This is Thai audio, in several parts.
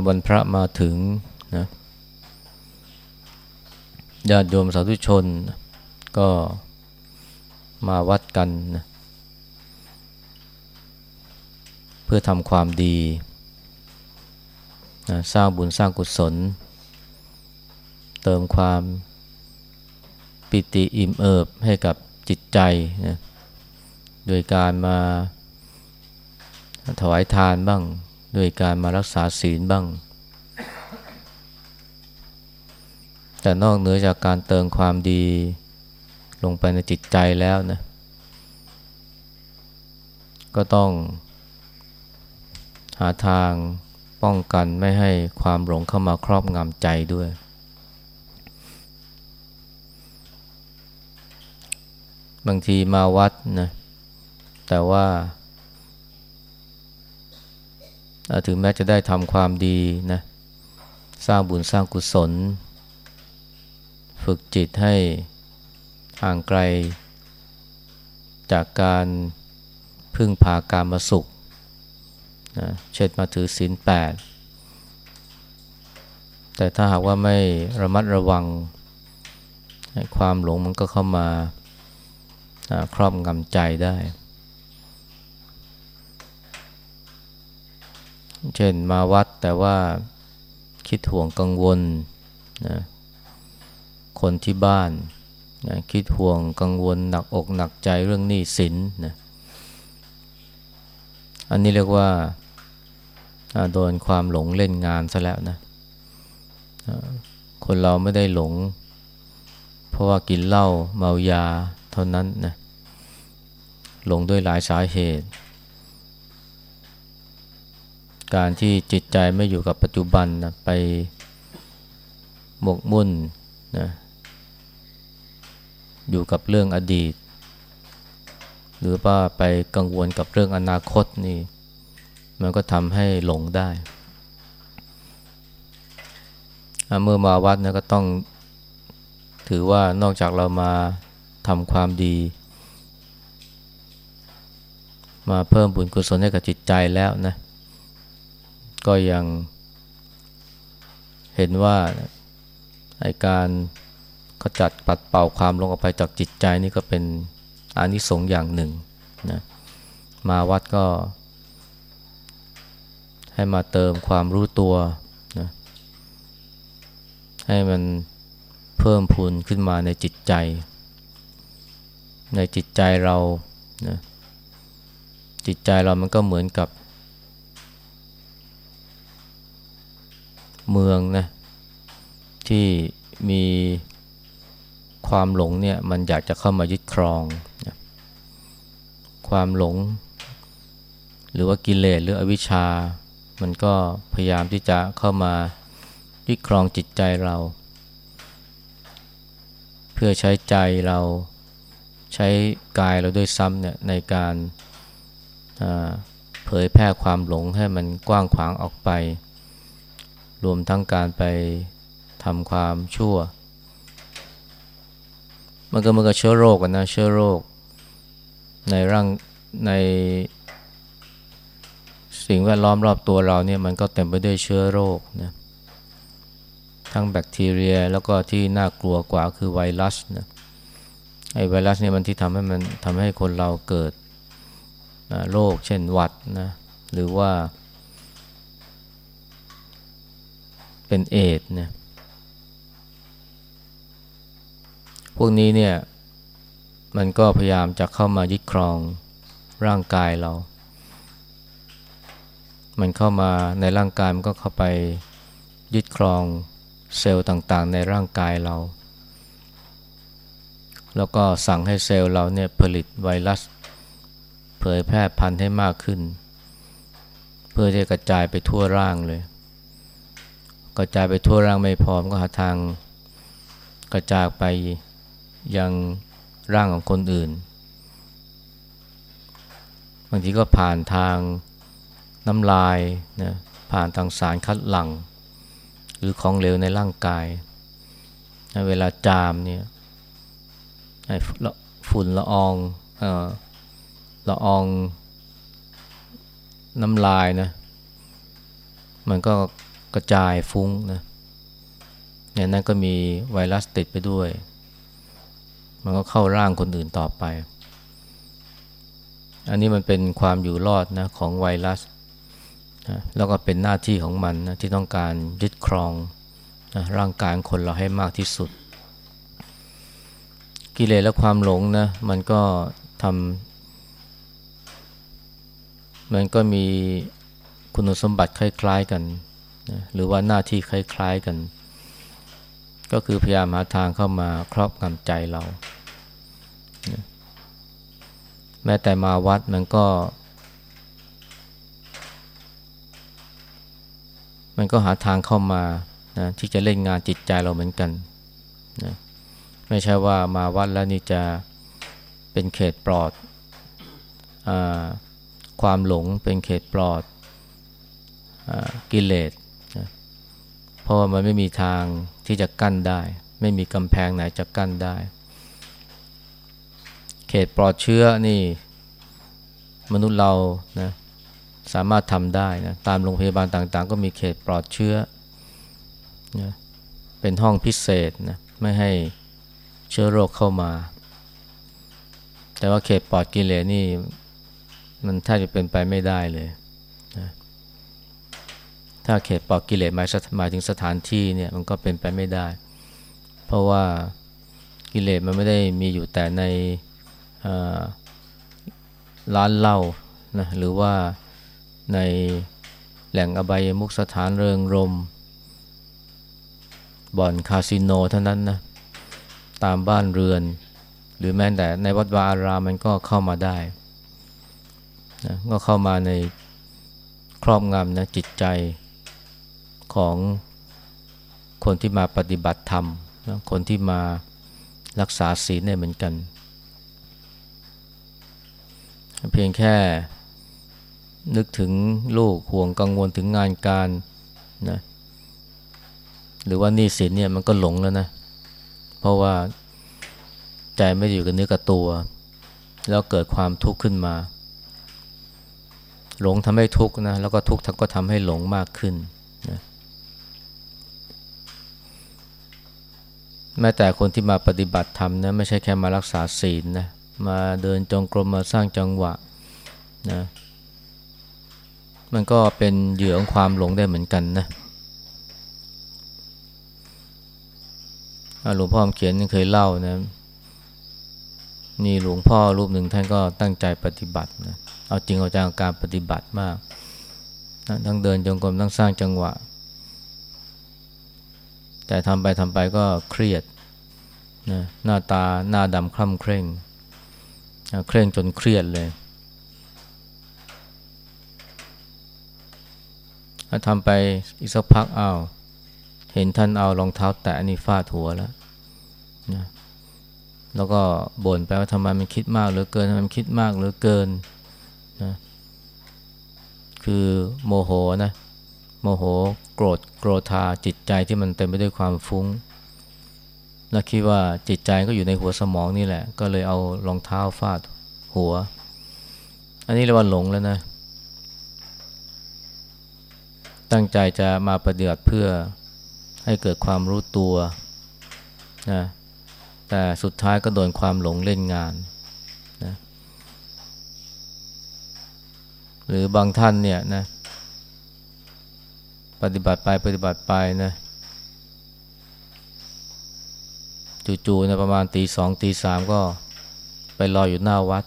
อวันพระมาถึงนะญาติโยมสาธุชนก็มาวัดกันนะเพื่อทำความดีนะสร้างบุญสร้างกุศล เติมความปิติอิ่มเอิบให้กับจิตใจนะโดยการมาถวายทานบ้าง โดยการมารักษาศีลบ้าง แต่นอกเหนือจากการเติมความดีลงไปในจิตใจแล้วนะ ก็ต้องหาทางป้องกันไม่ให้ความหลงเข้ามาครอบงำใจด้วย บางทีมาวัดนะ แต่ว่า ถึงแม้จะได้ทำความดีนะสร้างบุญสร้างกุศล ฝึกจิตให้ห่างไกล จากการพึ่งพาการมาสุขนะเช่นมาถือศีลแปดแต่ถ้าหากว่าไม่ระมัดระวังความหลงมันก็เข้ามาครอบงำใจได้ เช่นมาวัดแต่ว่าคิดห่วงกังวลนะคนที่บ้านนะคิดห่วงกังวลหนักอกหนักใจเรื่องหนี้สินนะอันนี้เรียกว่าโดนความหลงเล่นงานซะแล้วนะคนเราไม่ได้หลง เพราะว่ากินเหล้าเมายาเท่านั้นนะหลงด้วยหลายสาเหตุ การที่จิตใจไม่อยู่กับปัจจุบันนะไปหมกมุ่นนะอยู่กับเรื่องอดีต หรือว่าไปกังวลกับเรื่องอนาคตนี่ มันก็ทำให้หลงได้ เมื่อมาวัดนะก็ต้องถือว่านอกจากเรามาทำความดี มาเพิ่มบุญกุศลให้กับจิตใจแล้วนะ ก็ยังเห็นว่าไอการขจัดปัดเป่าความลงออกไปจากจิตใจนี่ก็เป็นอานิสงส์อย่างหนึ่งนะมาวัดก็ ให้มาเติมความรู้ตัวนะให้มันเพิ่มพูนขึ้นมาในจิตใจ ในจิตใจเรานะจิตใจเรามันก็เหมือนกับ เมืองนะที่มีความหลงเนี่ยมันอยากจะเข้ามายึดครองนะความหลง หรือว่ากิเลสหรืออวิชชา มันก็พยายามที่จะเข้ามายึดครองจิตใจเรา เพื่อใช้ใจเราใช้กายเราด้วยซ้ำเนี่ยในการเผยแพร่ความหลงให้มันกว้างขวางออกไป รวมทั้งการไปทำความชั่ว มันก็มันก็เชื้อโรคกันนะเชื้อโรค ในร่างในสิ่งแวดล้อมรอบตัวเราเนี่ยมันก็เต็มไปด้วยเชื้อโรคนะทั้งแบคทีเรียแล้วก็ที่น่ากลัวกว่าคือไวรัสนะไอไวรัสเนี่ยมันที่ทำให้มันทำให้คนเราเกิดโรคเช่นหวัดนะหรือว่า เป็นเอดเนี่ยพวกนี้เนี่ย มันก็พยายามจะเข้ามายึดครองร่างกายเรา มันเข้ามาในร่างกายมันก็เข้าไปยึดครองเซลล์ต่างๆ ในร่างกายเรา แล้วก็สั่งให้เซลล์เราเนี่ยผลิตไวรัส เผยแพร่พันธุ์ให้มากขึ้น เพื่อจะกระจายไปทั่วร่างเลย กระจายไปทั่วร่างไม่พอมก็หาทางกระจายไปยังร่างของคนอื่น บางทีก็ผ่านทางน้ำลายนะผ่านทางสารคัดหลั่ง หรือของเหลวในร่างกาย เวลาจามเนี่ยฝุ่นละอองอละอองน้ำลายนะ มันก็ กระจายฟุ้งนะเนี่ยนั่นก็มีไวรัสติดไปด้วย มันก็เข้าร่างคนอื่นต่อไป อันนี้มันเป็นความอยู่รอดนะของไวรัสนะแล้วก็เป็นหน้าที่ของมันนะที่ต้องการยึดครองนะร่างกายคนเราให้มากที่สุด กิเลสและความหลงนะมันก็ทำมันก็มีคุณสมบัติคล้ายๆกัน นะหรือว่าหน้าที่คล้าย ๆกัน ก็คือพยายามหาทางเข้ามาครอบงำใจเรานะแม้แต่มาวัดมันก็ มันก็หาทางเข้ามานะที่จะเล่นงานจิตใจเราเหมือนกันนะไม่ใช่ว่ามาวัดแล้วนี่จะเป็นเขตปลอดอความหลงเป็นเขตปลอดอกิเลส ราะว่ามันไม่มีทางที่จะกั้นได้ ไม่มีกำแพงไหนจะกั้นได้ เขตปลอดเชื้อนี่ มนุษย์เรานะสามารถทำได้นะตามโรงพยาบาลต่างๆ ก็มีเขตปลอดเชื้อนะเป็นห้องพิเศษนะไม่ให้เชื้อโรคเข้ามา แต่ว่าเขตปลอดกิเลสนี่ มันแทบจะเป็นไปไม่ได้เลย ถ้าเขตปลอดกิเลสหมายหมายถึงสถานที่เนี่ยมันก็เป็นไปไม่ได้ เพราะว่ากิเลสมันไม่ได้มีอยู่แต่ในร้านเหล้านะหรือว่าในแหล่งอบายมุกสถานเริงรม บ่อนคาสิโนเท่านั้นนะตามบ้านเรือน หรือแม้แต่ในวัดวาอารามมันก็เข้ามาได้นะก็เข้ามาในครอบงำนะจิตใจ ของคนที่มาปฏิบัติธรรม คนที่มารักษาศีลเนี่ยเหมือนกัน เพียงแค่นึกถึงลูกห่วงกังวลถึงงานการนะหรือว่านี่สินเนี่ยมันก็หลงแล้วนะ เพราะว่าใจไม่อยู่กับเนื้อกับตัว แล้วเกิดความทุกข์ขึ้นมา หลงทำให้ทุกข์นะแล้วก็ทุกข์ก็ทำให้หลงมากขึ้นนะ แม้แต่คนที่มาปฏิบัติธรรมนะไม่ใช่แค่มารักษาศีลนะมาเดินจงกรมมาสร้างจังหวะนะมันก็เป็นเหยื่อของความหลงได้เหมือนกันนะหลวงพ่อเขียนเคยเล่านะนี่หลวงพ่อรูปหนึ่งท่านก็ตั้งใจปฏิบัตินะเอาจริงเอาจังการปฏิบัติมากนะทั้งเดินจงกรมทั้งสร้างจังหวะ แต่ทำไปทำไปก็เครียดนะหน้าตาหน้าดำคล่ำเคร่งนะเคร่งจนเครียดเลยทำไปอีกสักพักอ้าวเห็นท่านเอารองเท้าแตะนี่ฟาดหัวแล้วนะแล้วก็บ่นไปว่าทำไมมันคิดมากเหลือเกินทำไมมันคิดมากเหลือเกินนะคือโมโหนะโมโหโกรธโกรธาจิต ใจที่มันเต็มไปด้วยความฟุ้งแล้วคิดว่าจิตใจก็อยู่ในหัวสมองนี่แหละ ก็เลยเอารองเท้าฟาดหัว อันนี้เรียกว่าหลงแล้วนะ ตั้งใจจะมาปฏิบัติเพื่อให้เกิดความรู้ตัวนะแต่สุดท้ายก็โดนความหลงเล่นงานนะหรือบางท่านเนี่ยนะ ปฏิบัติไปปฏิบัติไปนะจู่ๆนะประมาณตีสองตีสามก็ไปรออยู่หน้าวัด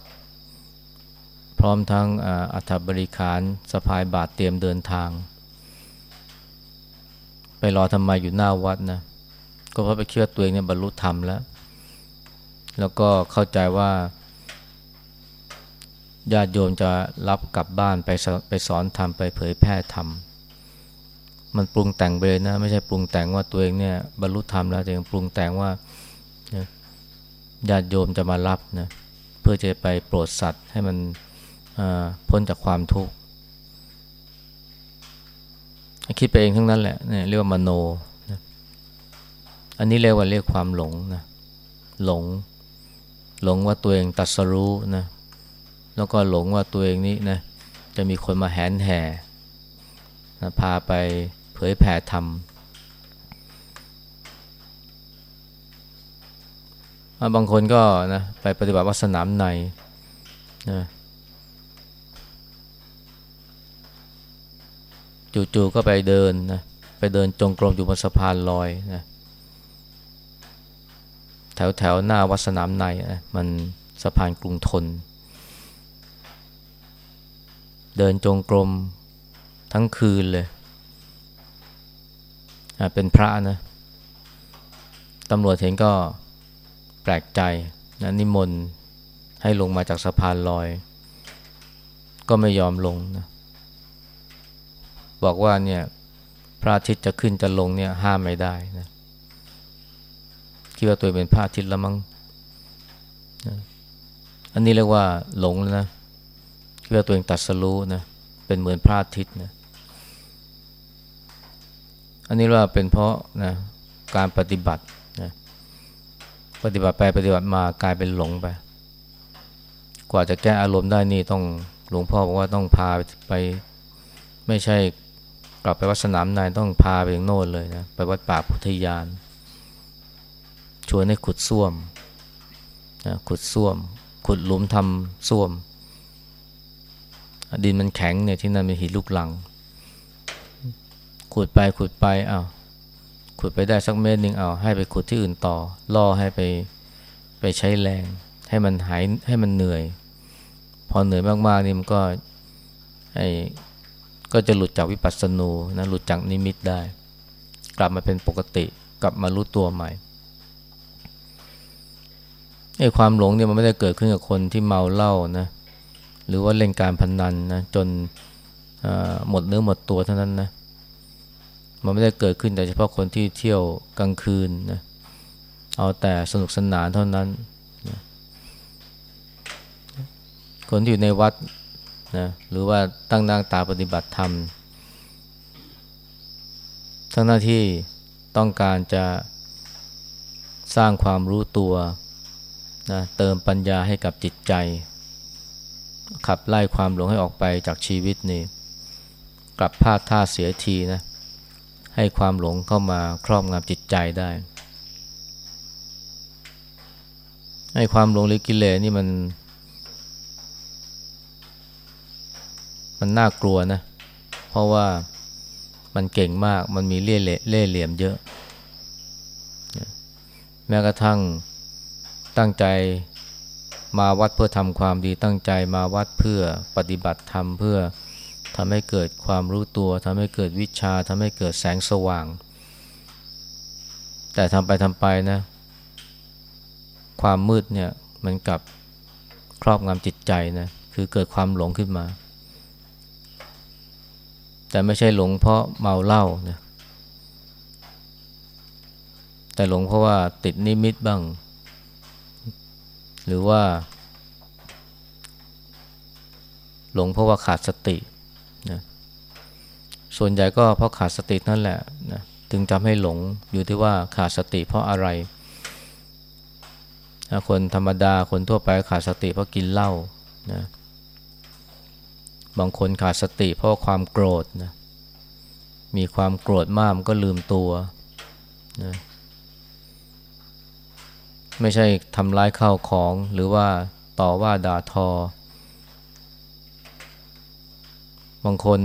พร้อมทั้งอัฐบริขารสะพายบาทเตรียมเดินทาง ไปรอทำไมอยู่หน้าวัดนะก็เพราะไปเชื่อตัวเองเนี่ยบรรลุธรรมแล้ว แล้วก็เข้าใจว่าญาติโยมจะรับกลับบ้านไปไปสอนธรรมไปเผยแพร่ธรรม มันปรุงแต่งไปเลยนะ ไม่ใช่ปรุงแต่งว่าตัวเองเนี่ยบรรลุธรรมแล้วแต่ยังปรุงแต่งว่าญาติโยมจะมารับนะเพื่อจะไปโปรดสัตว์ให้มันพ้นจากความทุกข์คิดไปเองทั้งนั้นแหละเนี่ยเรียกว่ามโนนะอันนี้เรียกว่าเรียกความหลงนะหลง หลงว่าตัวเองตัดสรู้นะแล้วก็หลงว่าตัวเองนี้นะจะมีคนมาแหนแห่นะพาไป ยแผ่ธรรมบางคนก็นะไปปฏิบัติวัดสนามในนะจู่ๆก็ไปเดินนะไปเดินจงกรมอยู่บนสะพานลอยนะแถวแถวหน้าวัดสนามในนะมันสะพานกรุงทน เดินจงกรมทั้งคืนเลย เป็นพระนะตำรวจเห็นก็แปลกใจนะนิมนต์ให้ลงมาจากสะพานลอย ก็ไม่ยอมลงนะบอกว่าเนี่ยพระอาทิตย์จะขึ้นจะลงเนี่ยห้ามไม่ได้นะคิดว่าตัวเป็นพระอาทิตย์ละมั้งนะอันนี้เรียกว่าหลงนะคิดว่าตัวเองตัดสรู้นะเป็นเหมือนพระอาทิตย์นะ อันนี้ว่าเป็นเพราะนะการปฏิบัตินะปฏิบัติไปปฏิบัติมากลายเป็นหลงไป กว่าจะแก้อารมณ์ได้นี่ต้องหลวงพ่อบอกว่าต้องพาไป ไม่ใช่กลับไปวัดสนามนายต้องพาไปอย่างโน่นเลยนะไปวัดป่าพุทธยาน ชวนให้ขุดส้วมนะขุดส้วม ขุดหลุมทำส้วม ดินมันแข็งเนี่ยที่นั่นเป็นหินลูกหลัง ขุดไปขุดไปอา้าวขุดไปได้สักเมตรหนึ่งเอาให้ไปขุดที่อื่นต่อ ล่อให้ไปไปใช้แรง ให้มันหายให้มันเหนื่อย พอเหนื่อยมากๆนี่มันก็ไอ้ก็จะหลุดจากวิปัสสนูนะหลุดจากนิมิตได้ กลับมาเป็นปกติกลับมารู้ตัวใหม่ไอ้ความหลงเนี่ยมันไม่ได้เกิดขึ้นกับคนที่เมาเหล้านะหรือว่าเล่นการพนนันนะจนหมดเนื้อหมดตัวเท่านั้นนะ มันไม่ได้เกิดขึ้นแต่เฉพาะคนที่เที่ยวกลางคืนนะเอาแต่สนุกสนานเท่านั้นนะคนที่อยู่ในวัดนะหรือว่าตั้งนางตาปฏิบัติธรรม ทั้งหน้าที่ต้องการจะสร้างความรู้ตัวนะเติมปัญญาให้กับจิตใจ ขับไล่ความหลงให้ออกไปจากชีวิตนี่กลับพลาดท่าเสียทีนะ ให้ความหลงเข้ามาครอบงำจิตใจได้ ให้ความหลงหรือกิเลสนี่มัน มันน่ากลัวนะ เพราะว่ามันเก่งมาก มันมีเล่เล่เหลี่ยมเยอะ แม้กระทั่งตั้งใจมาวัดเพื่อทำความดี ตั้งใจมาวัดเพื่อปฏิบัติธรรมเพื่อ ทำให้เกิดความรู้ตัวทำให้เกิดวิชาทำให้เกิดแสงสว่าง แต่ทำไปทำไปนะ ความมืดเนี่ยมันกลับครอบงำจิตใจนะคือเกิดความหลงขึ้นมา แต่ไม่ใช่หลงเพราะเมาเหล้านะแต่หลงเพราะว่าติดนิมิตบ้าง หรือว่า หลงเพราะว่าขาดสติ ส่วนใหญ่ก็เพราะขาดสตินั่นแหละนะถึงจำให้หลงอยู่ที่ว่าขาดสติเพราะอะไร คนธรรมดาคนทั่วไปขาดสติเพราะกินเหล้านะบางคนขาดสติเพราะความโกรธนะมีความโกรธมากมันก็ลืมตัวนะไม่ใช่ทำร้ายข้าวของหรือว่าต่อว่าด่าทอ บางคน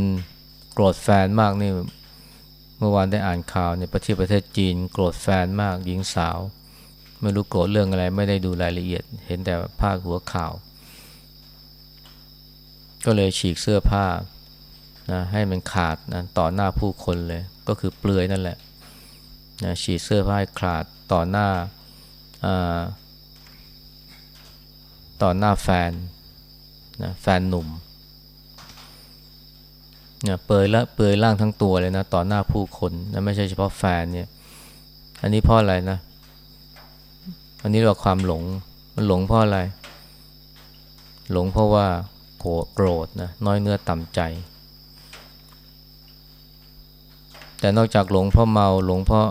กรธแฟนมากนี่เมื่อวานได้อ่านข่าวในประเทศประเทศจีน โกรธแฟนมากหญิงสาว ไม่รู้โกรธเรื่องอะไรไม่ได้ดูรายละเอียด เห็นแต่ภาคหัวข่าว ก็เลยฉีกเสื้อผ้านะให้มันขาดนะต่อหน้าผู้คนเลย ก็คือเปลือยนั่นแหละนะฉีกเสื้อผ้าขาดต่อหน้าต่อหน้าแฟนนะแฟนหนุ่ม นี่ยเปลือยละเปลือยร่างทั้งตัวเลยนะ ต่อหน้าผู้คนนะไม่ใช่เฉพาะแฟนเนี่ย อันนี้เพราะอะไรนะ อันนี้เราความหลง มันหลงเพราะอะไร หลงเพราะว่าโกรธนะน้อยเนื้อต่ำใจ แต่นอกจากหลงเพราะเมาหลงเพราะ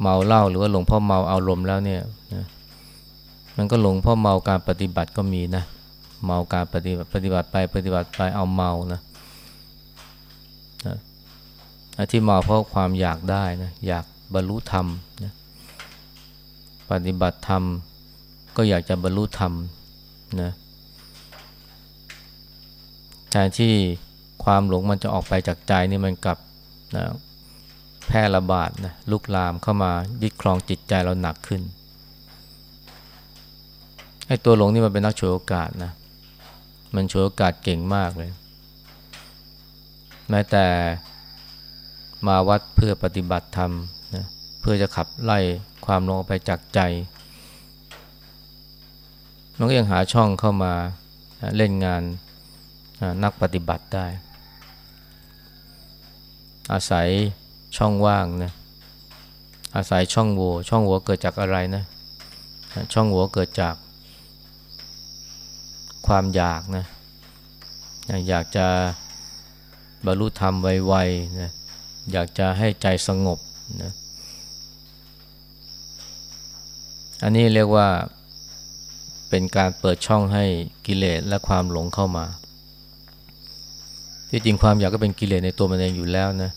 เมาเหล้าหรือว่าหลงเพราะเมาอารมณ์แล้วเนี่ยนะมันก็หลงเพราะเมาการปฏิบัติก็มีนะ เมาการปฏิบัติปฏิบัติไปปฏิบัติไปเอาเมานะ ที่มาเพราะความอยากได้นะอยากบรรลุธรรมนะปฏิบัติธรรม ก็อยากจะบรรลุธรรมนะแทนที่ความหลงมันจะออกไปจากใจนี่มันกลับนะแพร่ระบาดนะลุกลามเข้ามายึดครองจิตใจเราหนักขึ้นไอ้ตัวหลงนี่มันเป็นนักโชว์โอกาสนะ มันโชว์โอกาสเก่งมากเลย แม้แต่ มาวัดเพื่อปฏิบัติธรรมนะเพื่อจะขับไล่ความลงไปจากใจ มันก็ยังหาช่องเข้ามาเล่นงานนักปฏิบัติได้ อาศัยช่องว่างนะอาศัยช่องโหว่ช่องโหว่เกิดจากอะไรนะ ช่องโหว่เกิดจากความอยากนะอยากจะบรรลุธรรมไวๆนะ อยากจะให้ใจสงบนะอันนี้เรียกว่าเป็นการเปิดช่องให้กิเลสและความหลงเข้ามา ที่จริงความอยากก็เป็นกิเลสในตัวมันเองอยู่แล้วนะ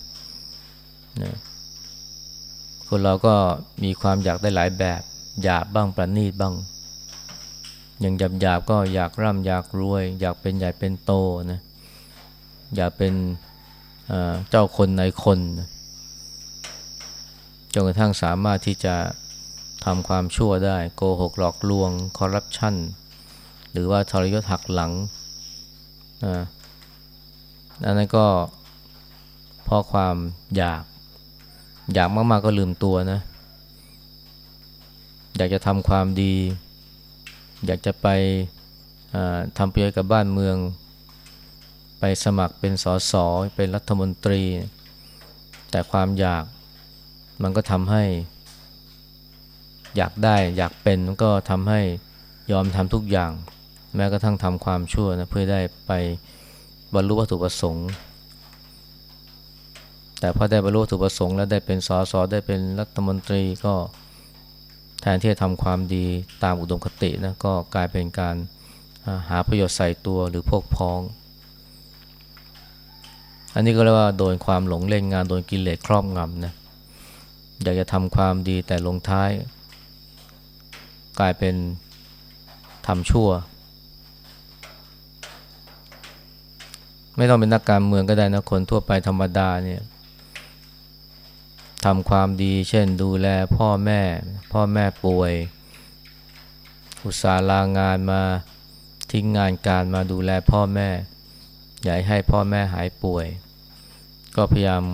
นะคนเราก็มีความอยากได้หลายแบบหยาบบ้างประณีตบ้างอย่างหยาบหยาบก็อยากร่ำอยากรวย อยากเป็นใหญ่เป็นโตนะอยากเป็น เจ้าคนในคนจนกระทั่งสามารถที่จะทำความชั่วได้โกหกหลอกลวงคอร์รัปชันหรือว่าทรยศหักหลังอันนั้นก็เพราะความอยาก อยากมาก ๆ ก็ลืมตัวนะ อยากจะทำความดี อยากจะไปทำประโยชน์กับบ้านเมือง ไปสมัครเป็นสสเป็นรัฐมนตรี แต่ความอยากมันก็ทำให้ อยากได้อยากเป็นมันก็ทำให้ยอมทำทุกอย่าง แม้กระทั่งทำความชั่วนะเพื่อได้ไปบรรลุวัตถุประสงค์ แต่พอได้บรรลุวัตถุประสงค์แล้วได้เป็นสสได้เป็นรัฐมนตรีก็แทนที่จะทำความดีตามอุดมคตินะก็กลายเป็นการหาประโยชน์ใส่ตัวหรือพวกพ้อง อันนี้ก็เรียกว่าโดนความหลงเล่นงานโดนกิเลสครอบงำนะอยากจะทำความดีแต่ลงท้าย กลายเป็นทำชั่ว ไม่ต้องเป็นนักการเมืองก็ได้นะคนทั่วไปธรรมดาเนี่ยทำความดี เช่นดูแลพ่อแม่ พ่อแม่ป่วย อุตส่าห์ลางานมาทิ้งงานการมาดูแลพ่อแม่ อยากให้พ่อแม่หายป่วย ก็พยายาม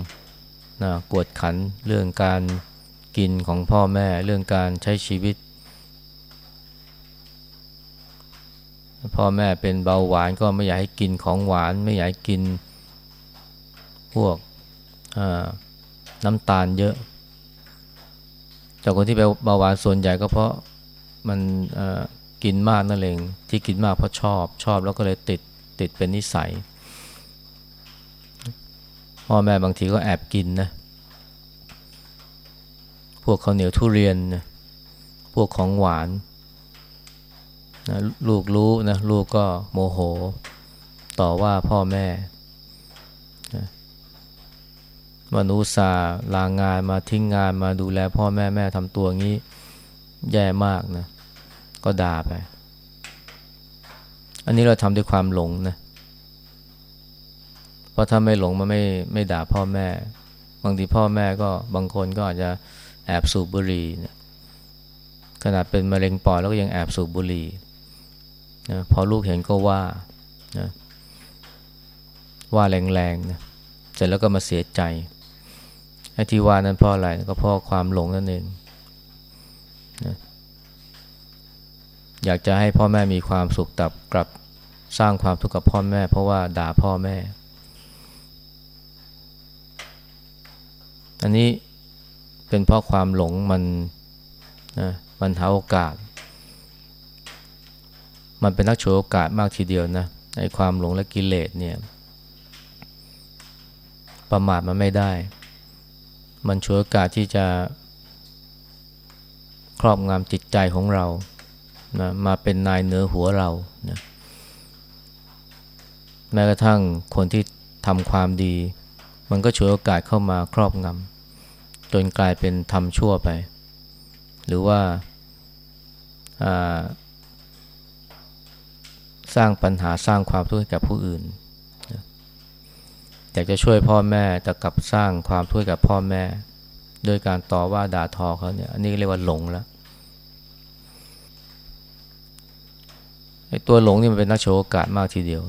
นะกวดขันเรื่องการกินของพ่อแม่เรื่องการใช้ชีวิต พ่อแม่เป็นเบาหวานก็ไม่อยากให้กินของหวาน ไม่อยากกินพวกน้ำตาลเยอะ จากคนที่เป็นเบาหวานส่วนใหญ่ก็เพราะมันกินมากนั่นเองที่กินมากเพราะชอบชอบแล้วก็เลยติดติดเป็นนิสัย พ่อแม่บางทีก็แอบกินนะ พวกข้าวเหนียวทุเรียนนะพวกของหวานนะลูกรู้นะลูกก็โมโห ต่อว่าพ่อแม่นะมนุษาลางงานมาทิ้งงานมาดูแลพ่อแม่แม่ทำตัวงี้ แย่มากนะ ก็ด่าไป อันนี้เราทำด้วยความหลงนะ ราะถ้าไม่หลงมันไม่ไม่ด่าพ่อแม่ บางทีพ่อแม่ก็บางคนก็อาจจะแอบสูบบุหรี่นะขนาดเป็นมะเร็งปอดแล้วก็ยังแอบสูบบุหรี่นะพอลูกเห็นก็ว่านะว่าแรงๆนะเสร็จแล้วก็มาเสียใจไอ้ที่ว่านั้นเพราะอะไรก็เพราะความหลงนั่นเองนะอยากจะให้พ่อแม่มีความสุขตับกลับสร้างความทุกข์กับพ่อแม่ เพราะว่าด่าพ่อแม่ อันนี้เป็นเพราะความหลงมันนะมันหาโอกาส มันเป็นนักโชว์โอกาสมากทีเดียวนะไอ้ความหลงและกิเลสเนี่ย ประมาทมันไม่ได้ มันโชว์โอกาสที่จะครอบงำจิตใจของเรานะมาเป็นนายเหนือหัวเรานะแม้กระทั่งคนที่ทำความดี มันก็ฉวยโอกาสเข้ามาครอบงำจนกลายเป็นทำชั่วไป หรือว่าสร้างปัญหาสร้างความทุกข์ให้กับผู้อื่นอยากจะช่วยพ่อแม่แต่กลับสร้างความทุกข์กับพ่อแม่ โดยการต่อว่าด่าทอเขาเนี่ยอันนี้เรียกว่าหลงแล้วไอ้ตัวหลงนี่มันเป็นนักโชว์โอกาสมากทีเดียว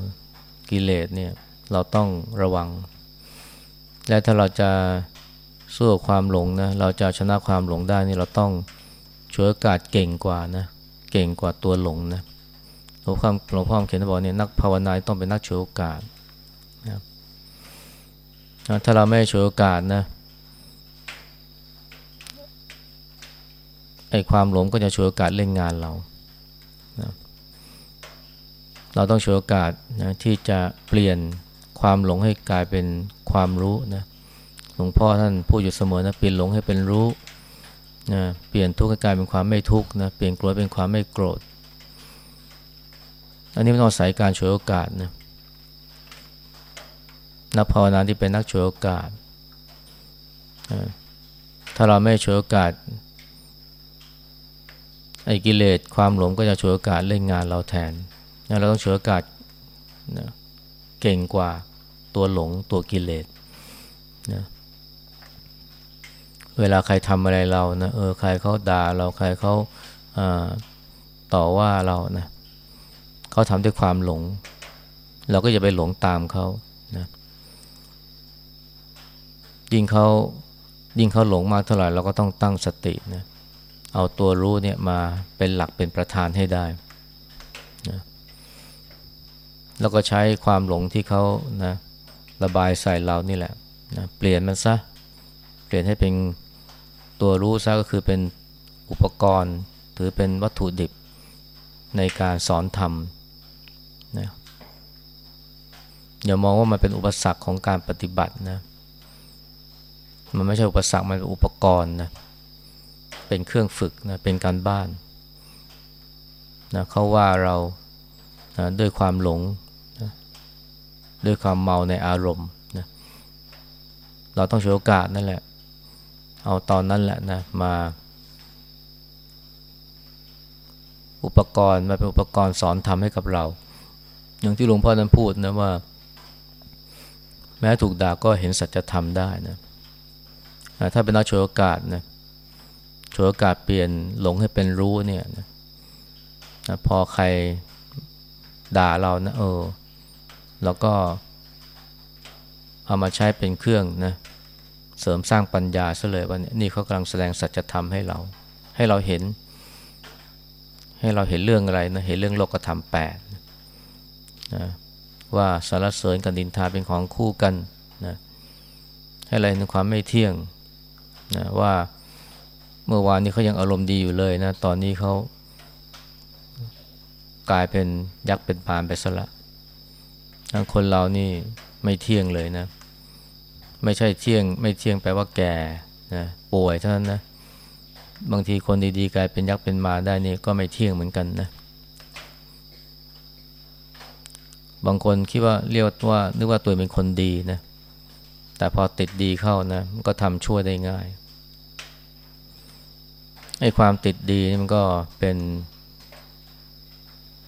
กิเลสเนี่ยเราต้องระวัง และถ้าเราจะสู้ความหลงนะเราจะชนะความหลงได้นี่เราต้องช่วยโอกาสเก่งกว่านะเก่งกว่าตัวหลงนะหลวงพ่อหลวงพ่อเขียนบอกเนี่ยนักภาวนาต้องเป็นนักช่วยโอกาสนะถ้าเราไม่ช่วยโอกาสนะไอ้ความหลงก็จะช่วยโอกาสเล่นงานเราเราต้องฉวยโอกาสนะที่จะเปลี่ยนความหลงให้กลายเป็น ความรู้นะหลวงพ่อท่านพูดอยู่เสมอนะเปลี่ยนหลงให้เป็นรู้นะเปลี่ยนทุกข์ให้กลายเป็นความไม่ทุกข์นะเปลี่ยนโกรธเป็นความไม่โกรธ อันนี้ไม่ต้องอาศัยการฉวยโอกาสนะนักภาวนาที่เป็นนักฉวยโอกาส ถ้าเราไม่ฉวยโอกาสไอ้กิเลสความหลงก็จะฉวยโอกาสเล่นงานเราแทน เราต้องฉวยโอกาสนะเก่งกว่า ตัวหลงตัวกิเลสนะเวลาใครทำอะไรเรานะเออใครเขาด่าเราใครเขาต่อว่าเรานะเขาทำด้วยความหลง เราก็อย่าไปหลงตามเขานะยิ่งเขายิ่งเขาหลงมากเท่าไหร่เราก็ต้องตั้งสตินะเอาตัวรู้เนี่ยมาเป็นหลักเป็นประธานให้ได้นะแล้วก็ใช้ความหลงที่เขานะ ระบายใส่เรานี่แหละนะเปลี่ยนมันซะ เปลี่ยนให้เป็นตัวรู้ซะก็คือเป็นอุปกรณ์ ถือเป็นวัตถุดิบในการสอนธรรมนะอย่ามองว่ามันเป็นอุปสรรคของการปฏิบัตินะ มันไม่ใช่อุปสรรค มันเป็นอุปกรณ์นะ เป็นเครื่องฝึกนะ เป็นการบ้านนะเขาว่าเรานะด้วยความหลง ด้วยความเมาในอารมณ์นะเราต้องใช้โอกาสนั่นแหละ เอาตอนนั้นแหละนะมา อุปกรณ์มาเป็นอุปกรณ์สอนทำให้กับเรา อย่างที่หลวงพ่อนั้นพูดนะว่า แม้ถูกด่าก็เห็นสัจธรรมได้นะถ้าเป็นนักโชว์โอกาสนะโชว์โอกาสเปลี่ยนหลงให้เป็นรู้เนี่ยนะพอใครด่าเรานะเออ แล้วก็เอามาใช้เป็นเครื่องนะเสริมสร้างปัญญาซะเลยว่านี่เขากำลังแสดงสัจธรรมให้เรา ให้เราเห็น ให้เราเห็นเรื่องอะไรนะเห็นเรื่องโลกธรรมแปดนะว่าสารเสริญกับดินทาเป็นของคู่กันนะให้อะไรในความไม่เที่ยงนะว่าเมื่อวานนี้เขายังอารมณ์ดีอยู่เลยนะตอนนี้เขากลายเป็นยักษ์เป็นปานไปซะละ คนเรานี่ไม่เที่ยงเลยนะ ไม่ใช่เที่ยง ไม่เที่ยงแปลว่าแก่นะป่วยเท่านั้นนะ บางทีคนดีๆกลายเป็นยักษ์เป็นมาได้นี่ก็ไม่เที่ยงเหมือนกันนะ บางคนคิดว่าเรียกว่านึกว่าตัวเป็นคนดีนะ แต่พอติดดีเข้านะมันก็ทำชั่วได้ง่ายไอ้ความติดดีนี่มันก็เป็น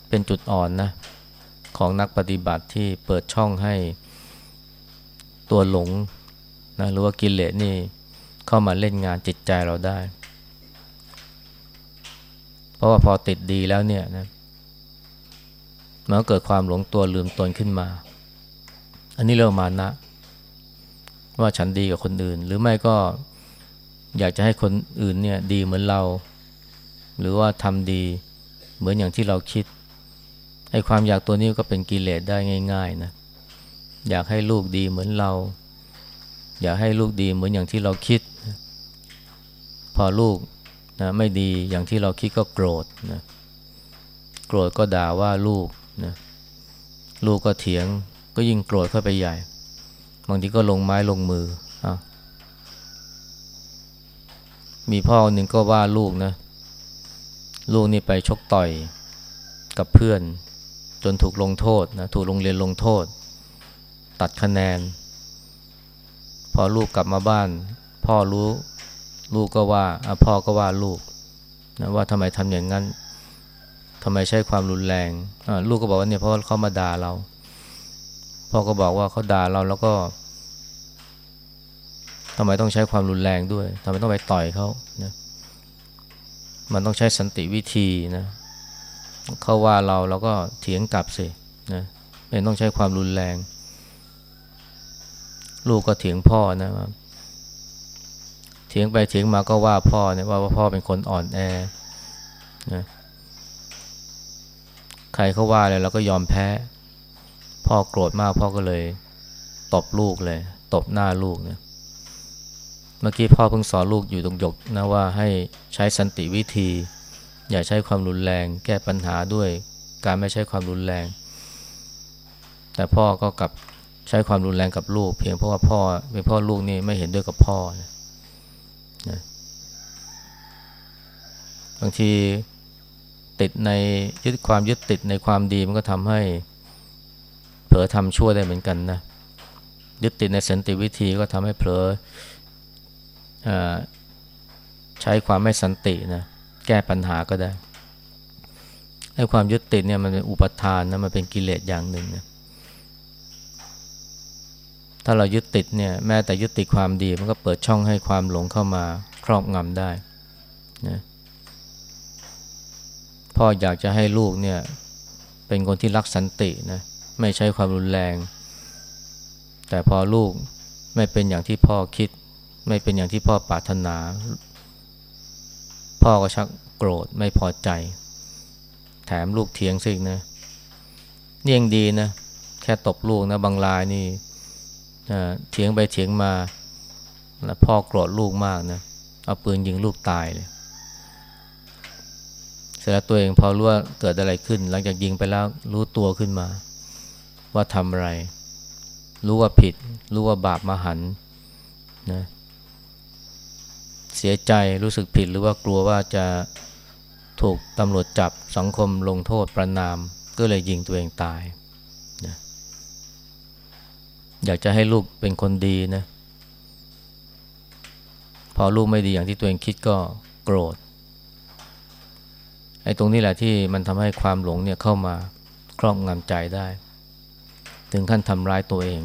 เป็นจุดอ่อนนะ ของนักปฏิบัติที่เปิดช่องให้ตัวหลงนะหรือว่ากิเลสนี่เข้ามาเล่นงานจิตใจเราได้ เพราะว่าพอติดดีแล้วเนี่ยนะมันก็เกิดความหลงตัวลืมตนขึ้นมา อันนี้เรียกมานะ ว่าฉันดีกับคนอื่น หรือไม่ก็อยากจะให้คนอื่นเนี่ยดีเหมือนเรา หรือว่าทำดีเหมือนอย่างที่เราคิด ไอ้ความอยากตัวนี้ก็เป็นกิเลสได้ง่าย ๆนะ อยากให้ลูกดีเหมือนเรา อยากให้ลูกดีเหมือนอย่างที่เราคิด พอลูกนะไม่ดีอย่างที่เราคิดก็โกรธนะ โกรธก็ด่าว่าลูกนะ ลูกก็เถียงก็ยิ่งโกรธเข้าไปใหญ่ บางทีก็ลงไม้ลงมืออมีพ่อหนึ่งก็ว่าลูกนะ ลูกนี่ไปชกต่อยกับเพื่อน จนถูกลงโทษนะถูกโรงเรียนลงโทษ ตัดคะแนน พอลูกกลับมาบ้าน พ่อรู้ลูกก็ว่าพ่อก็ว่าลูกนะว่าทำไมทำอย่างนั้นทำไมใช้ความรุนแรง ลูกก็บอกว่าเนี่ยเพราะเขามาด่าเรา พ่อก็บอกว่าเขาด่าเราแล้วก็ทำไมต้องใช้ความรุนแรงด้วยทำไมต้องไปต่อยเขานะมันต้องใช้สันติวิธีนะ เขาว่าเราเราก็เถียงกลับสินะไม่ต้องใช้ความรุนแรง ลูกก็เถียงพ่อนะว่าเถียงไปเถียงมาก็ว่าพ่อเนี่ยว่าพ่อเป็นคนอ่อนแอนะใครเขาว่าเลยเราก็ยอมแพ้ พ่อโกรธมากพ่อก็เลยตบลูกเลย ตบหน้าลูกเนี่ยเมื่อกี้พ่อเพิ่งสอนลูกอยู่ตรงหยกนะว่าให้ใช้สันติวิธี อย่าใช้ความรุนแรง แก้ปัญหาด้วยการไม่ใช้ความรุนแรง แต่พ่อก็กลับใช้ความรุนแรงกับลูก เพียงเพราะว่าพ่อเป็นพ่อลูกนี่ไม่เห็นด้วยกับพ่อนะนะบางทีติดในยึดความยึดติดในความดีมันก็ทำให้เผลอทำชั่วได้เหมือนกันนะยึดติดในสันติวิธีก็ทำให้เผลอใช้ความไม่สันตินะ แก้ปัญหาก็ได้ให้ความยึดติดเนี่ยมันเป็นอุปทานนะมันเป็นกิเลสอย่างหนึ่งนะถ้าเรายึดติดเนี่ยแม้แต่ยึดติดความดีมันก็เปิดช่องให้ความหลงเข้ามาครอบงำได้นะพ่ออยากจะให้ลูกเนี่ยเป็นคนที่รักสันตินะไม่ใช้ความรุนแรง แต่พอลูกไม่เป็นอย่างที่พ่อคิด ไม่เป็นอย่างที่พ่อปรารถนา พ่อก็ชักโกรธไม่พอใจ แถมลูกเถียงซิกนะนี่ยังดีนะ แค่ตบลูกนะบางรายนี่เถียงไปเถียงมา แล้วพ่อโกรธลูกมากนะเอาปืนยิงลูกตายเลยสร็จแล้วตัวเองพอรู้ว่าเกิดอะไรขึ้น หลังจากยิงไปแล้วรู้ตัวขึ้นมา ว่าทำอะไร รู้ว่าผิด รู้ว่าบาปมาหันนะ เสียใจรู้สึกผิดหรือว่ากลัวว่าจะถูกตำรวจจับสังคมลงโทษประนามก็เลยยิงตัวเองตายนะอยากจะให้ลูกเป็นคนดีนะ พอลูกไม่ดีอย่างที่ตัวเองคิดก็โกรธไอ้ตรงนี้แหละที่มันทำให้ความหลงเนี่ยเข้ามาครอบงำใจได้ ถึงขั้นทำร้ายตัวเอง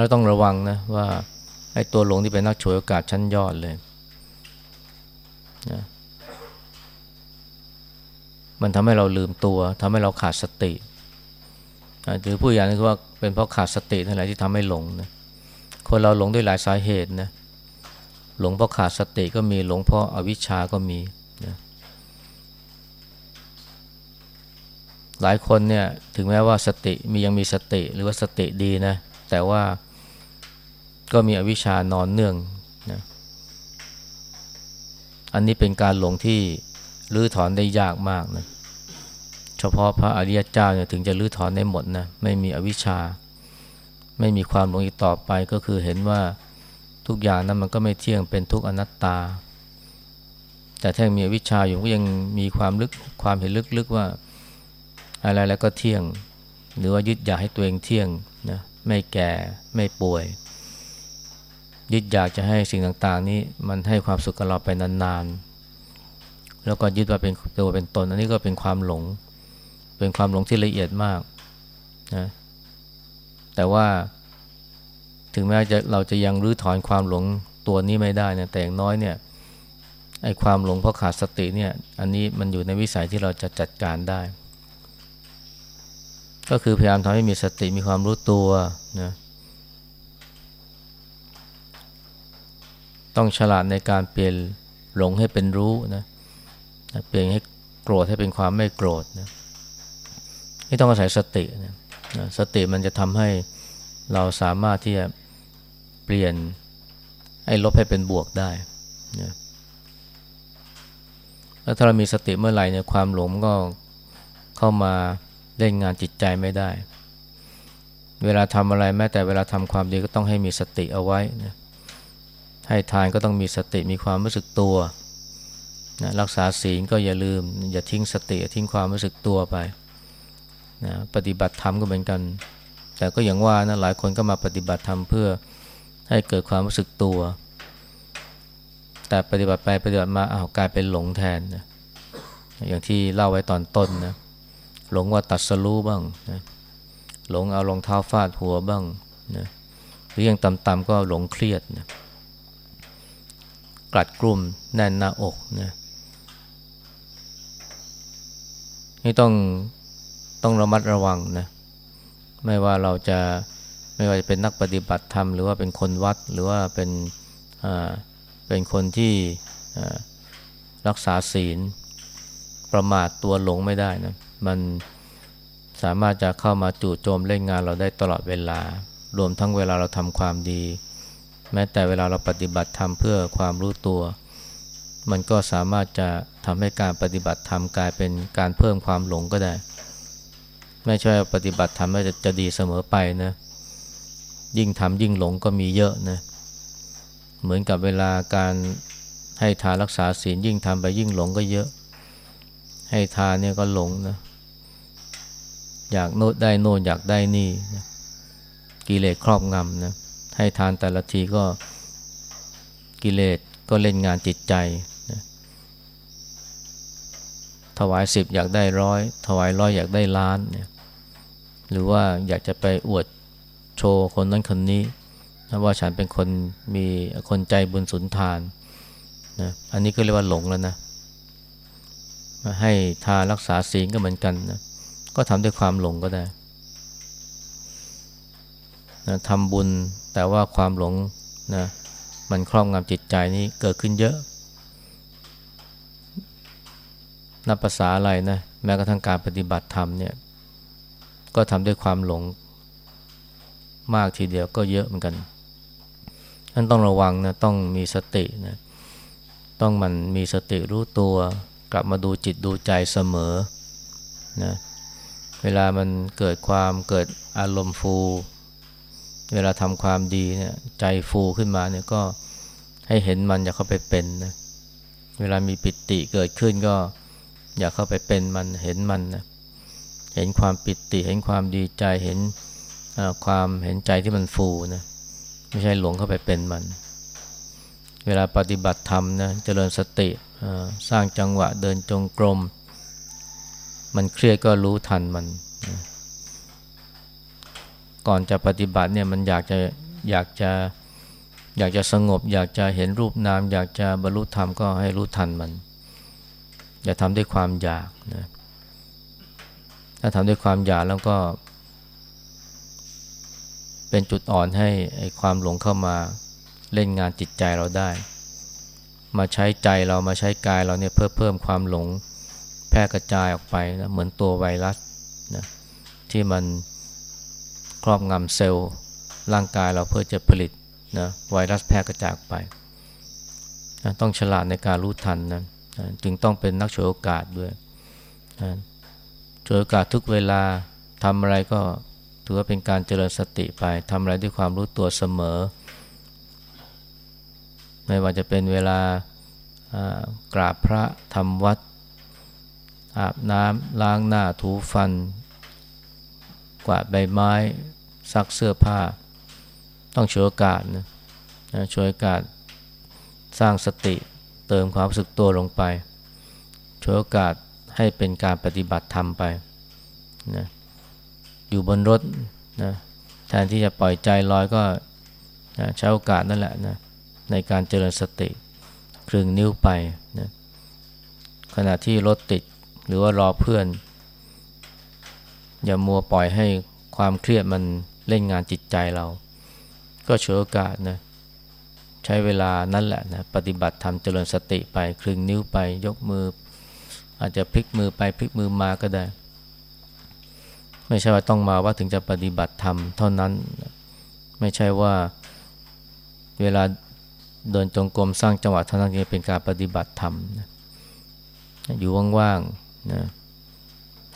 เราต้องระวังนะว่า ไอ้ตัวหลงที่เป็นนักฉวยโอกาสชั้นยอดเลยนะมันทำให้เราลืมตัวทำให้เราขาดสติหรือผู้อย่างนึงว่าเป็นเพราะขาดสตินั่นแหละที่ทำให้หลงนะคนเราหลงด้วยหลายสาเหตุนะหลงเพราะขาดสติก็มีหลงเพราะอาวิชชาก็มีนะหลายคนเนี่ยถึงแม้ว่าสติมียังมีสติหรือว่าสติดีนะแต่ว่า ก็มีอวิชชานอนเนื่องนะอันนี้เป็นการหลงที่ลื้อถอนได้ยากมากนะเฉพาะพระอริยเจ้าเนี่ยถึงจะลื้อถอนได้หมดนะไม่มีอวิชชา ไม่มีความหลงอีกต่อไปก็คือเห็นว่าทุกอย่างนั้นมันก็ไม่เที่ยงเป็นทุกอนัตตา แต่ถ้ามีอวิชาอยู่ก็ยังมีความลึกความเห็นลึกๆว่าอะไรแล้วก็เที่ยง หรือว่ายึดอยากให้ตัวเองเที่ยงนะไม่แก่ไม่ป่วย ยึดอยากจะให้สิ่งต่างๆ นี้มันให้ความสุขกับเราไปนานๆ แล้วก็ยึดว่าเป็นตัวเป็นตน อันนี้ก็เป็นความหลง เป็นความหลงที่ละเอียดมากนะแต่ว่าถึงแม้จะเราจะยังรื้อถอนความหลงตัวนี้ไม่ได้เนี่ยแต่อย่างน้อยเนี่ยไอ้ความหลงเพราะขาดสติเนี่ยอันนี้มันอยู่ในวิสัยที่เราจะจัดการได้ ก็คือพยายามทำให้มีสติมีความรู้ตัวนะ ต้องฉลาดในการเปลี่ยนหลงให้เป็นรู้นะเปลี่ยนให้โกรธให้เป็นความไม่โกรธนะไม่ต้องอาศัยสตินะสติมันจะทำให้เราสามารถที่จะเปลี่ยนไอ้ลบให้เป็นบวกได้นะแล้วถ้าเรามีสติเมื่อไหร่เนี่ยความหลงก็เข้ามาเล่นงานจิตใจไม่ได้ เวลาทำอะไรแม้แต่เวลาทำความดีก็ต้องให้มีสติเอาไว้นะ ให้ทานก็ต้องมีสติมีความรู้สึกตัวนะรักษาศีลก็อย่าลืม อย่าทิ้งสติทิ้งความรู้สึกตัวไปนะปฏิบัติธรรมก็เหมือนกัน แต่ก็อย่างว่านะหลายคนก็มาปฏิบัติธรรมเพื่อให้เกิดความรู้สึกตัว แต่ปฏิบัติไปปฏิบัติมาอ้าวกลายเป็นหลงแทนนะอย่างที่เล่าไว้ตอนต้นนะหลงว่าตัดสรู้บ้างนะหลงเอารองเท้าฟาดหัวบ้างนะหรือยังต่ำๆก็หลงเครียดนะ กลัดกลุ่มแน่นหน้าอกนะนี่ต้องต้องระมัดระวังนะไม่ว่าเราจะไม่ว่าจะเป็นนักปฏิบัติธรรม หรือว่าเป็นคนวัดหรือว่าเป็นอ่าเป็นคนที่รักษาศีล ประมาทตัวหลงไม่ได้นะมันสามารถจะเข้ามาจู่โจมเล่นงานเราได้ตลอดเวลา รวมทั้งเวลาเราทำความดี แม้แต่เวลาเราปฏิบัติธรรมเพื่อความรู้ตัว มันก็สามารถจะทำให้การปฏิบัติธรรมกลายเป็นการเพิ่มความหลงก็ได้ ไม่ใช่ปฏิบัติธรรมจะจะดีเสมอไปนะยิ่งทำยิ่งหลงก็มีเยอะนะเหมือนกับเวลาการให้ทานรักษาศีลยิ่งทำไปยิ่งหลงก็เยอะ ให้ทานเนี่ยก็หลงนะอยากโน้ตได้โน่นอยากได้นี่นะกิเลสครอบงำนะ ให้ทานแต่ละทีก็กิเลสก็เล่นงานจิตใจนะถวายสิบอยากได้ร้อยถวายร้อยอยากได้ล้านเนี่ยหรือว่าอยากจะไปอวดโชว์คนนั้นคนนี้ว่าฉันเป็นคนมีคนใจบุญสุนทานนะอันนี้ก็เรียกว่าหลงแล้วนะให้ทานรักษาศีลก็เหมือนกันนะก็ทำด้วยความหลงก็ได้ นะทำบุญแต่ว่าความหลงนะมันครอบงำจิตใจนี้เกิดขึ้นเยอะ นับภาษาอะไรนะแม้กระทั่งการปฏิบัติธรรมเนี่ยก็ทำด้วยความหลงมากทีเดียวก็เยอะเหมือนกันนั่นต้องระวังนะต้องมีสตินะต้องมันมีสติรู้ตัวกลับมาดูจิตดูใจเสมอนะเวลามันเกิดความเกิดอารมณ์ฟู เวลาทำความดีเนี่ยใจฟูขึ้นมาเนี่ยก็ให้เห็นมันอย่าเข้าไปเป็นนะเวลามีปิติเกิดขึ้นก็อย่าเข้าไปเป็นมันเห็นมันนะเห็นความปิติเห็นความดีใจเห็นความเห็นใจที่มันฟูนะไม่ใช่หลงเข้าไปเป็นมัน เวลาปฏิบัติธรรมนะเจริญสติสร้างจังหวะเดินจงกรม มันเครียดก็รู้ทันมัน ก่อนจะปฏิบัติเนี่ยมันอยากจะอยากจะอยากจะสงบ อยากจะเห็นรูปนาม อยากจะบรรลุธรรมก็ให้รู้ทันมัน อย่าทำด้วยความอยากนะถ้าทำด้วยความอยากแล้วก็ เป็นจุดอ่อนให้ไอ้ความหลงเข้ามาเล่นงานจิตใจเราได้ มาใช้ใจเรามาใช้กายเราเนี่ยเพื่อเพิ่มความหลงแพร่กระจายออกไปนะเหมือนตัวไวรัสนะที่มัน ครอบงำเซลล์ร่างกายเราเพื่อจะผลิตนะไวรัสแพร่กระจายไปนะต้องฉลาดในการรู้ทันนะนะจึงต้องเป็นนักโชว์โอกาสด้วยนะโชว์โอกาสทุกเวลาทำอะไรก็ถือว่าเป็นการเจริญสติไปทำอะไรด้วยความรู้ตัวเสมอ ไม่ว่าจะเป็นเวลากราบพระทำวัด อาบน้ำล้างหน้าถูฟัน กวาดใบไม้ ซักเสื้อผ้า ต้องช่วยโอกาสนะช่วยโอกาสสร้างสติเติมความรู้สึกตัวลงไปช่วยโอกาสให้เป็นการปฏิบัติธรรมไปนะอยู่บนรถนะแทนที่จะปล่อยใจลอยก็นะใช้โอกาสนั่นแหละนะในการเจริญสติครึ่งนิ้วไปนะขณะที่รถติดหรือว่ารอเพื่อน อย่ามัวปล่อยให้ความเครียดมัน เล่นงานจิตใจเรา ก็เฉยโอกาสนะใช้เวลานั่นแหละนะปฏิบัติทำเจริญสติไปคลึงนิ้วไปยกมือ อาจจะพลิกมือไปพลิกมือมาก็ได้ ไม่ใช่ว่าต้องมาว่าถึงจะปฏิบัติธรรมเท่านั้น ไม่ใช่ว่าเวลาเดินจงกรมสร้างจังหวะเท่านั้นจะเป็นการปฏิบัติธรรมอยู่ว่างๆนะ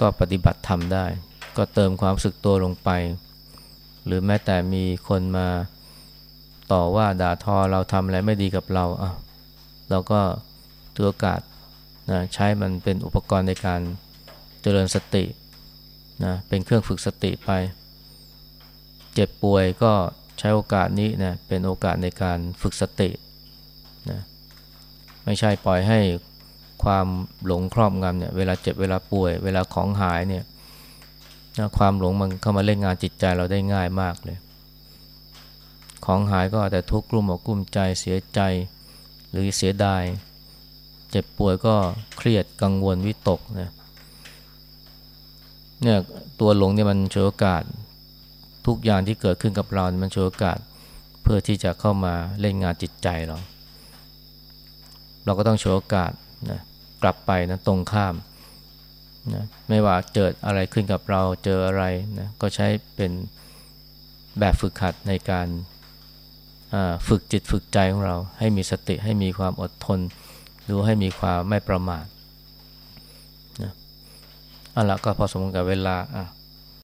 ก็ปฏิบัติธรรมได้ ก็เติมความสึกตัวลงไป หรือแม้แต่มีคนมาต่อว่าด่าทอเราทำอะไรไม่ดีกับเราอะเราก็ตัวโอกาสนะใช้มันเป็นอุปกรณ์ในการเจริญสตินะเป็นเครื่องฝึกสติไป เจ็บป่วยก็ใช้โอกาสนี้นะเป็นโอกาสในการฝึกสตินะไม่ใช่ปล่อยให้ความหลงครอบงำเนี่ยเวลาเจ็บเวลาป่วย เวลาของหายเนี่ย นะความหลงมันเข้ามาเล่นงานจิตใจเราได้ง่ายมากเลย ของหายก็แต่ทุกข์กลุ่มอกกลุ้มใจเสียใจ หรือเสียดาย เจ็บป่วยก็เครียดกังวลวิตกนะเนี่ยตัวหลงเนี่ยมันโชว์โอกาส ทุกอย่างที่เกิดขึ้นกับเรา มันโชว์โอกาสเพื่อที่จะเข้ามาเล่นงานจิตใจเรา เราก็ต้องโชว์โอกาสนะกลับไปนะตรงข้าม นะไม่ว่าเกิดอะไรขึ้นกับเราเจออะไรนะก็ใช้เป็นแบบฝึกหัดในการฝึกจิตฝึกใจของเรา ให้มีสติให้มีความอดทน รู้ให้มีความไม่ประมาทนะเอาละก็พอสมควรกับเวลาอะ